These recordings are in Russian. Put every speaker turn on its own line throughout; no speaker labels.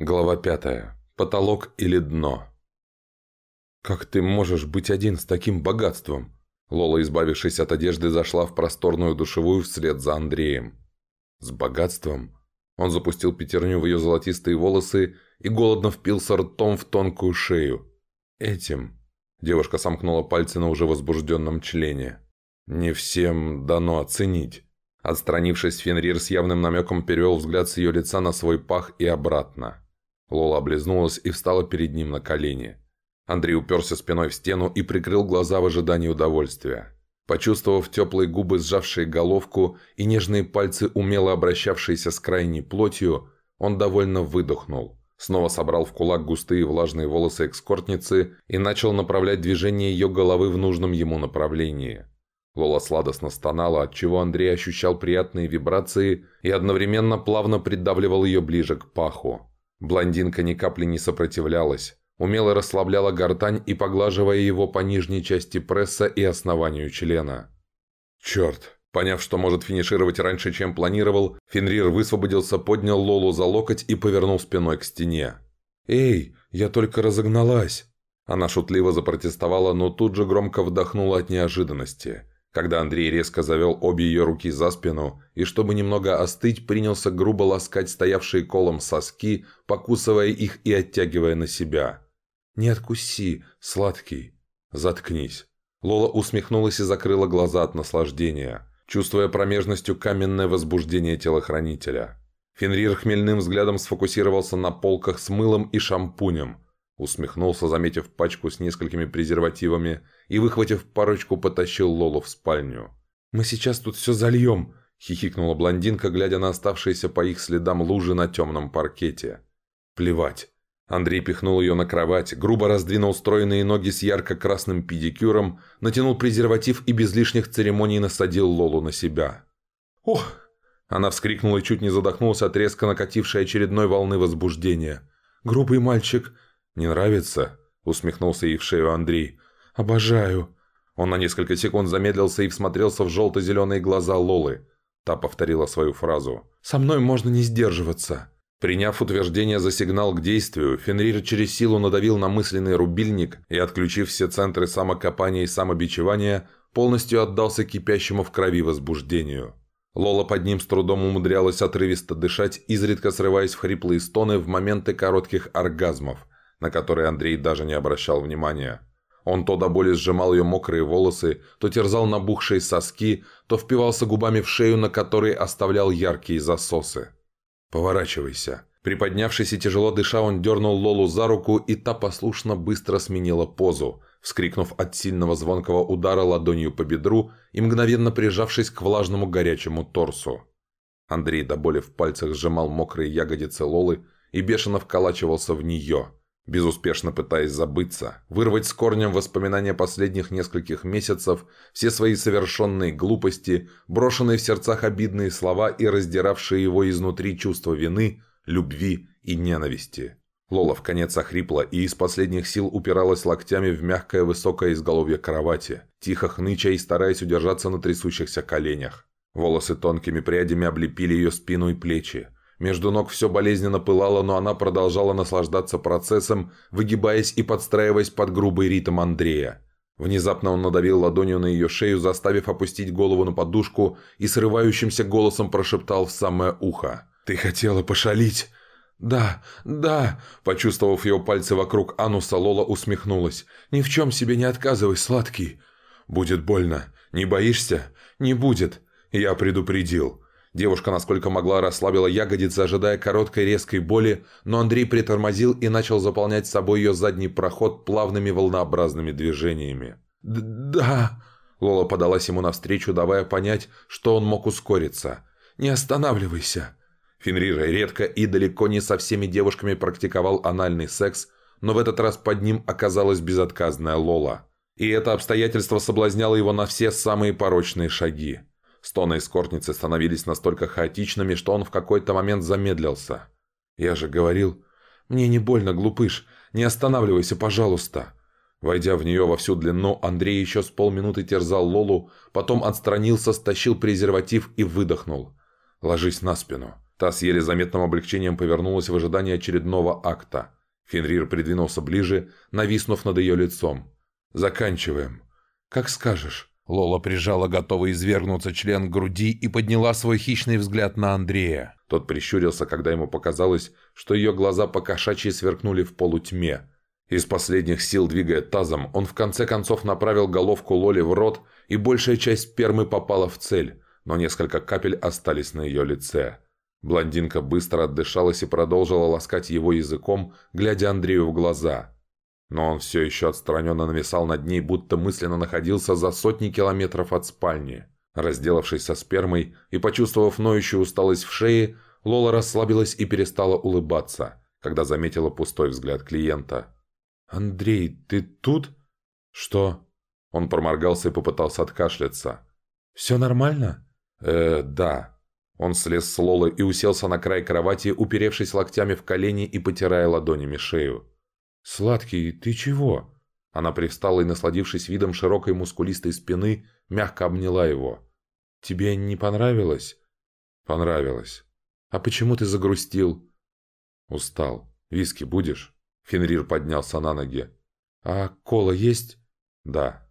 Глава пятая. Потолок или дно? «Как ты можешь быть один с таким богатством?» Лола, избавившись от одежды, зашла в просторную душевую вслед за Андреем. «С богатством?» Он запустил пятерню в ее золотистые волосы и голодно впился ртом в тонкую шею. «Этим...» Девушка сомкнула пальцы на уже возбужденном члене. «Не всем дано оценить». Отстранившись, Фенрир с явным намеком перевел взгляд с ее лица на свой пах и обратно. Лола облизнулась и встала перед ним на колени. Андрей уперся спиной в стену и прикрыл глаза в ожидании удовольствия. Почувствовав теплые губы, сжавшие головку, и нежные пальцы, умело обращавшиеся с крайней плотью, он довольно выдохнул. Снова собрал в кулак густые влажные волосы экскортницы и начал направлять движение ее головы в нужном ему направлении. Лола сладостно стонала, отчего Андрей ощущал приятные вибрации и одновременно плавно придавливал ее ближе к паху. Блондинка ни капли не сопротивлялась, умело расслабляла гортань и поглаживая его по нижней части пресса и основанию члена. «Черт!» Поняв, что может финишировать раньше, чем планировал, Фенрир высвободился, поднял Лолу за локоть и повернул спиной к стене. «Эй, я только разогналась!» Она шутливо запротестовала, но тут же громко вдохнула от неожиданности когда Андрей резко завел обе ее руки за спину и, чтобы немного остыть, принялся грубо ласкать стоявшие колом соски, покусывая их и оттягивая на себя. «Не откуси, сладкий!» «Заткнись!» Лола усмехнулась и закрыла глаза от наслаждения, чувствуя промежностью каменное возбуждение телохранителя. Фенрир хмельным взглядом сфокусировался на полках с мылом и шампунем – Усмехнулся, заметив пачку с несколькими презервативами, и, выхватив парочку, потащил Лолу в спальню. «Мы сейчас тут все зальем!» – хихикнула блондинка, глядя на оставшиеся по их следам лужи на темном паркете. «Плевать!» Андрей пихнул ее на кровать, грубо раздвинул стройные ноги с ярко-красным педикюром, натянул презерватив и без лишних церемоний насадил Лолу на себя. «Ох!» Она вскрикнула и чуть не задохнулась от резко накатившей очередной волны возбуждения. «Грубый мальчик! «Не нравится?» – усмехнулся ей в шею Андрей. «Обожаю!» Он на несколько секунд замедлился и всмотрелся в желто-зеленые глаза Лолы. Та повторила свою фразу. «Со мной можно не сдерживаться!» Приняв утверждение за сигнал к действию, Фенрир через силу надавил на мысленный рубильник и, отключив все центры самокопания и самобичевания, полностью отдался кипящему в крови возбуждению. Лола под ним с трудом умудрялась отрывисто дышать, изредка срываясь в хриплые стоны в моменты коротких оргазмов – на которые Андрей даже не обращал внимания. Он то до боли сжимал ее мокрые волосы, то терзал набухшие соски, то впивался губами в шею, на которой оставлял яркие засосы. «Поворачивайся». Приподнявшись и тяжело дыша, он дернул Лолу за руку, и та послушно быстро сменила позу, вскрикнув от сильного звонкого удара ладонью по бедру и мгновенно прижавшись к влажному горячему торсу. Андрей до боли в пальцах сжимал мокрые ягодицы Лолы и бешено вколачивался в нее – безуспешно пытаясь забыться, вырвать с корнем воспоминания последних нескольких месяцев, все свои совершенные глупости, брошенные в сердцах обидные слова и раздиравшие его изнутри чувство вины, любви и ненависти. Лола в конец охрипла и из последних сил упиралась локтями в мягкое высокое изголовье кровати, тихо хныча и стараясь удержаться на трясущихся коленях. Волосы тонкими прядями облепили ее спину и плечи, между ног все болезненно пылало, но она продолжала наслаждаться процессом, выгибаясь и подстраиваясь под грубый ритм Андрея. Внезапно он надавил ладонью на ее шею, заставив опустить голову на подушку и срывающимся голосом прошептал в самое ухо. «Ты хотела пошалить?» «Да, да!» Почувствовав ее пальцы вокруг ануса, Лола усмехнулась. «Ни в чем себе не отказывай, сладкий!» «Будет больно. Не боишься?» «Не будет. Я предупредил. Девушка, насколько могла, расслабила ягодицы, ожидая короткой резкой боли, но Андрей притормозил и начал заполнять собой ее задний проход плавными волнообразными движениями. «Да...» Лола подалась ему навстречу, давая понять, что он мог ускориться. «Не останавливайся!» Фенрир редко и далеко не со всеми девушками практиковал анальный секс, но в этот раз под ним оказалась безотказная Лола. И это обстоятельство соблазняло его на все самые порочные шаги. Стоны эскортницы становились настолько хаотичными, что он в какой-то момент замедлился. «Я же говорил...» «Мне не больно, глупыш. Не останавливайся, пожалуйста». Войдя в нее во всю длину, Андрей еще с полминуты терзал Лолу, потом отстранился, стащил презерватив и выдохнул. «Ложись на спину. Та с еле заметным облегчением повернулась в ожидании очередного акта. Фенрир придвинулся ближе, нависнув над ее лицом. «Заканчиваем». «Как скажешь». Лола прижала готовый извергнуться член к груди и подняла свой хищный взгляд на Андрея. Тот прищурился, когда ему показалось, что ее глаза покошачьи сверкнули в полутьме. Из последних сил, двигая тазом, он в конце концов направил головку Лоли в рот, и большая часть спермы попала в цель, но несколько капель остались на ее лице. Блондинка быстро отдышалась и продолжила ласкать его языком, глядя Андрею в глаза. Но он все еще отстраненно нависал над ней, будто мысленно находился за сотни километров от спальни. Разделавшись со спермой и почувствовав ноющую усталость в шее, Лола расслабилась и перестала улыбаться, когда заметила пустой взгляд клиента. «Андрей, ты тут?» «Что?» Он проморгался и попытался откашляться. «Все нормально?» «Э, да». Он слез с Лолы и уселся на край кровати, уперевшись локтями в колени и потирая ладонями шею. «Сладкий, ты чего?» Она привстала и, насладившись видом широкой мускулистой спины, мягко обняла его. «Тебе не понравилось?» «Понравилось. А почему ты загрустил?» «Устал. Виски будешь?» Фенрир поднялся на ноги. «А кола есть?» «Да».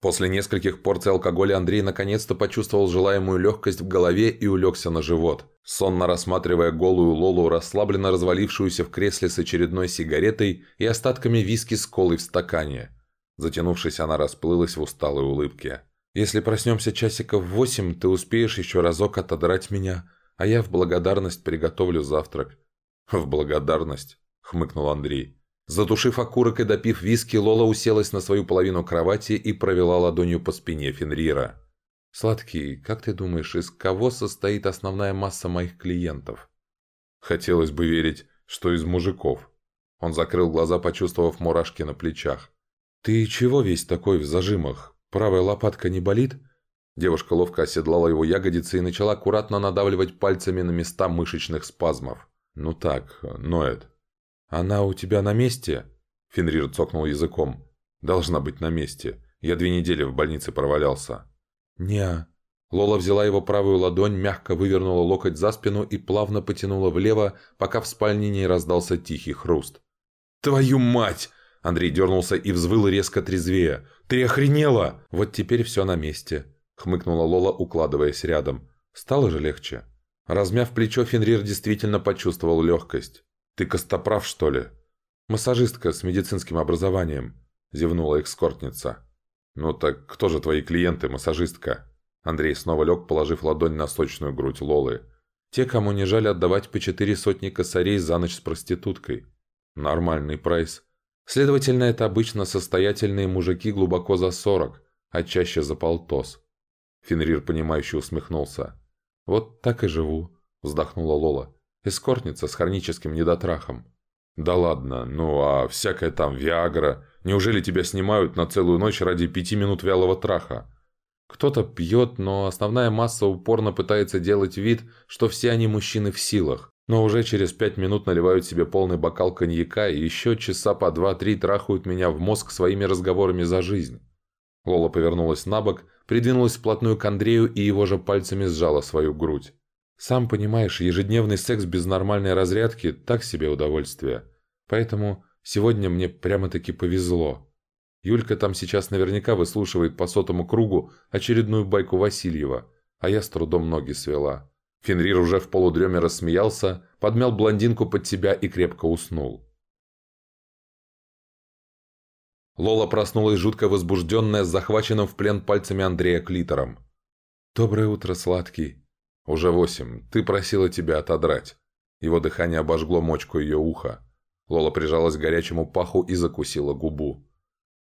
После нескольких порций алкоголя Андрей наконец-то почувствовал желаемую легкость в голове и улегся на живот. Сонно рассматривая голую Лолу, расслабленно развалившуюся в кресле с очередной сигаретой и остатками виски с колой в стакане. Затянувшись, она расплылась в усталой улыбке. «Если проснемся часиков в восемь, ты успеешь еще разок отодрать меня, а я в благодарность приготовлю завтрак». «В благодарность?» – хмыкнул Андрей. Затушив окурок и допив виски, Лола уселась на свою половину кровати и провела ладонью по спине Фенрира. «Сладкий, как ты думаешь, из кого состоит основная масса моих клиентов?» «Хотелось бы верить, что из мужиков». Он закрыл глаза, почувствовав мурашки на плечах. «Ты чего весь такой в зажимах? Правая лопатка не болит?» Девушка ловко оседлала его ягодицы и начала аккуратно надавливать пальцами на места мышечных спазмов. «Ну так, ноет». «Она у тебя на месте?» Фенрир цокнул языком. «Должна быть на месте. Я две недели в больнице провалялся». «Не-а». Лола взяла его правую ладонь, мягко вывернула локоть за спину и плавно потянула влево, пока в спальне не раздался тихий хруст. «Твою мать!» Андрей дернулся и взвыл резко трезвее. «Ты охренела!» «Вот теперь все на месте», — хмыкнула Лола, укладываясь рядом. «Стало же легче». Размяв плечо, Фенрир действительно почувствовал легкость. «Ты костоправ, что ли?» «Массажистка с медицинским образованием», – зевнула экскортница. «Ну так кто же твои клиенты, массажистка?» Андрей снова лег, положив ладонь на сочную грудь Лолы. «Те, кому не жаль отдавать по четыре сотни косарей за ночь с проституткой. Нормальный прайс. Следовательно, это обычно состоятельные мужики глубоко за сорок, а чаще за полтос». Фенрир, понимающе усмехнулся. «Вот так и живу», – вздохнула Лола. Эскортница с хроническим недотрахом. Да ладно, ну а всякая там Виагра. Неужели тебя снимают на целую ночь ради пяти минут вялого траха? Кто-то пьет, но основная масса упорно пытается делать вид, что все они мужчины в силах. Но уже через пять минут наливают себе полный бокал коньяка и еще часа по два-три трахают меня в мозг своими разговорами за жизнь. Лола повернулась на бок, придвинулась вплотную к Андрею и его же пальцами сжала свою грудь. Сам понимаешь, ежедневный секс без нормальной разрядки – так себе удовольствие. Поэтому сегодня мне прямо-таки повезло. Юлька там сейчас наверняка выслушивает по сотому кругу очередную байку Васильева, а я с трудом ноги свела. Фенрир уже в полудреме рассмеялся, подмял блондинку под себя и крепко уснул. Лола проснулась жутко возбужденная с захваченным в плен пальцами Андрея клитором. «Доброе утро, сладкий!» «Уже восемь. Ты просила тебя отодрать». Его дыхание обожгло мочку ее уха. Лола прижалась к горячему паху и закусила губу.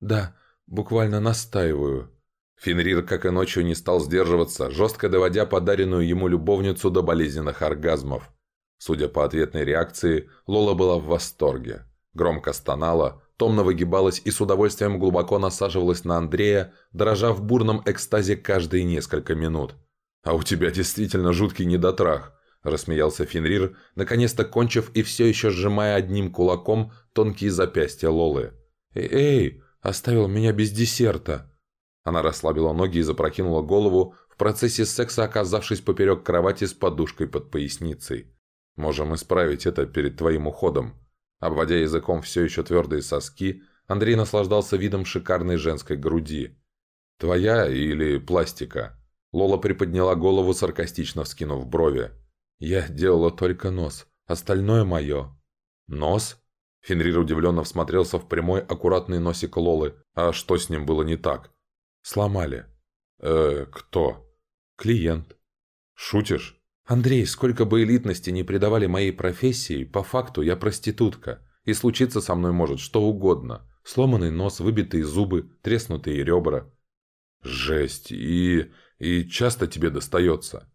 «Да, буквально настаиваю». Фенрир, как и ночью, не стал сдерживаться, жестко доводя подаренную ему любовницу до болезненных оргазмов. Судя по ответной реакции, Лола была в восторге. Громко стонала, томно выгибалась и с удовольствием глубоко насаживалась на Андрея, дрожа в бурном экстазе каждые несколько минут – «А у тебя действительно жуткий недотрах», – рассмеялся Фенрир, наконец-то кончив и все еще сжимая одним кулаком тонкие запястья Лолы. «Эй, эй, оставил меня без десерта!» Она расслабила ноги и запрокинула голову, в процессе секса оказавшись поперек кровати с подушкой под поясницей. Можем исправить это перед твоим уходом. Обводя языком все еще твердые соски, Андрей наслаждался видом шикарной женской груди. «Твоя или пластика?» Лола приподняла голову, саркастично вскинув брови. «Я делала только нос. Остальное мое». «Нос?» Фенрир удивленно всмотрелся в прямой, аккуратный носик Лолы. «А что с ним было не так?» «Сломали». «Э, кто?» «Клиент». «Шутишь?» «Андрей, сколько бы элитности не придавали моей профессии, по факту я проститутка, и случиться со мной может что угодно. Сломанный нос, выбитые зубы, треснутые ребра». «Жесть, и... и часто тебе достается?»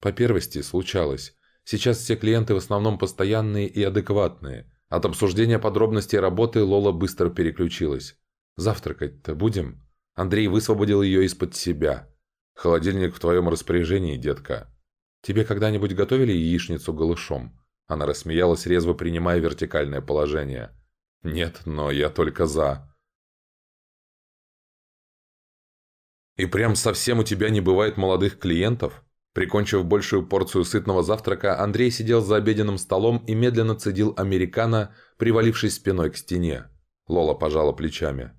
«По первости случалось. Сейчас все клиенты в основном постоянные и адекватные. От обсуждения подробностей работы Лола быстро переключилась. «Завтракать-то будем?» Андрей высвободил ее из-под себя. «Холодильник в твоем распоряжении, детка». «Тебе когда-нибудь готовили яичницу голышом?» Она рассмеялась, резво принимая вертикальное положение. «Нет, но я только за». «И прям совсем у тебя не бывает молодых клиентов?» Прикончив большую порцию сытного завтрака, Андрей сидел за обеденным столом и медленно цедил американо, привалившись спиной к стене. Лола пожала плечами.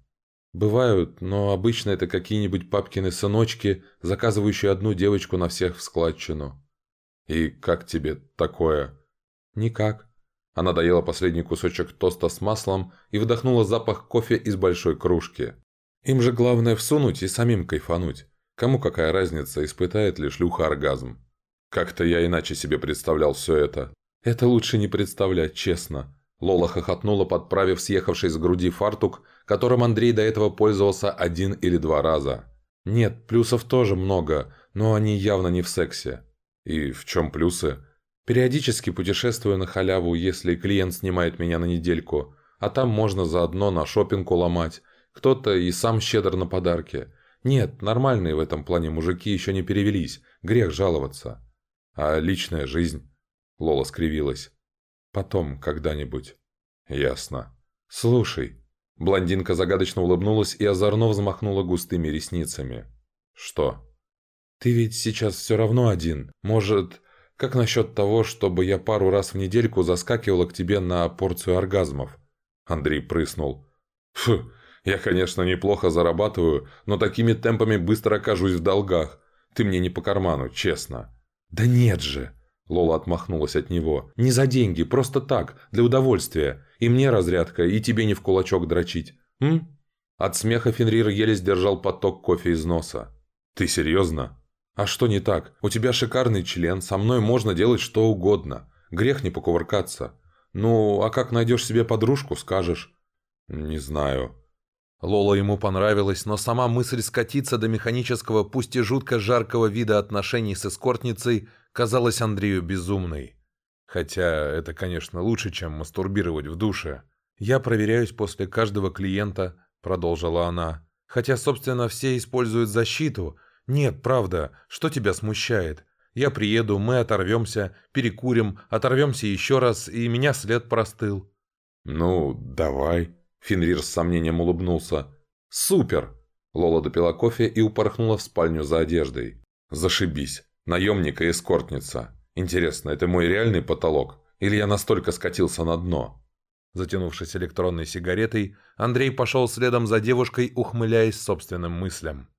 «Бывают, но обычно это какие-нибудь папкины сыночки, заказывающие одну девочку на всех в складчину». «И как тебе такое?» «Никак». Она доела последний кусочек тоста с маслом и вдохнула запах кофе из большой кружки. «Им же главное всунуть и самим кайфануть. Кому какая разница, испытает ли шлюха оргазм? Как-то я иначе себе представлял все это. Это лучше не представлять, честно. Лола хохотнула, подправив съехавший с груди фартук, которым Андрей до этого пользовался один или два раза. Нет, плюсов тоже много, но они явно не в сексе. И в чем плюсы? Периодически путешествую на халяву, если клиент снимает меня на недельку, а там можно заодно на шопинг уломать. Кто-то и сам щедр на подарки. Нет, нормальные в этом плане мужики еще не перевелись, грех жаловаться. А личная жизнь? Лола скривилась. Потом, когда-нибудь. Ясно. Слушай. Блондинка загадочно улыбнулась и озорно взмахнула густыми ресницами. Что? Ты ведь сейчас все равно один. Может, как насчет того, чтобы я пару раз в недельку заскакивала к тебе на порцию оргазмов? Андрей прыснул. Фу, я, конечно, неплохо зарабатываю, но такими темпами быстро окажусь в долгах. Ты мне не по карману, честно». «Да нет же!» Лола отмахнулась от него. «Не за деньги, просто так, для удовольствия. И мне разрядка, и тебе не в кулачок дрочить. М?» От смеха Фенрир еле сдержал поток кофе из носа. «Ты серьезно?» «А что не так? У тебя шикарный член, со мной можно делать что угодно. Грех не покувыркаться. Ну, а как найдешь себе подружку, скажешь?» «Не знаю», Лола ему понравилась, но сама мысль скатиться до механического, пусть и жутко жаркого вида отношений с эскортницей казалась Андрею безумной. Хотя это, конечно, лучше, чем мастурбировать в душе. «Я проверяюсь после каждого клиента», — продолжила она. «Хотя, собственно, все используют защиту. Нет, правда, что тебя смущает? Я приеду, мы оторвемся, перекурим, оторвемся еще раз, и меня след простыл». «Ну, давай», Фенрир с сомнением улыбнулся. «Супер!» Лола допила кофе и упорхнула в спальню за одеждой. «Зашибись! Наемник и эскортница! Интересно, это мой реальный потолок? Или я настолько скатился на дно?» Затянувшись электронной сигаретой, Андрей пошел следом за девушкой, ухмыляясь собственным мыслям.